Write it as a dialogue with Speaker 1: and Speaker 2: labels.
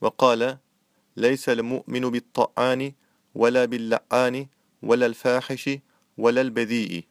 Speaker 1: وقال ليس المؤمن بالطعان ولا باللعان ولا الفاحش ولا البذيء.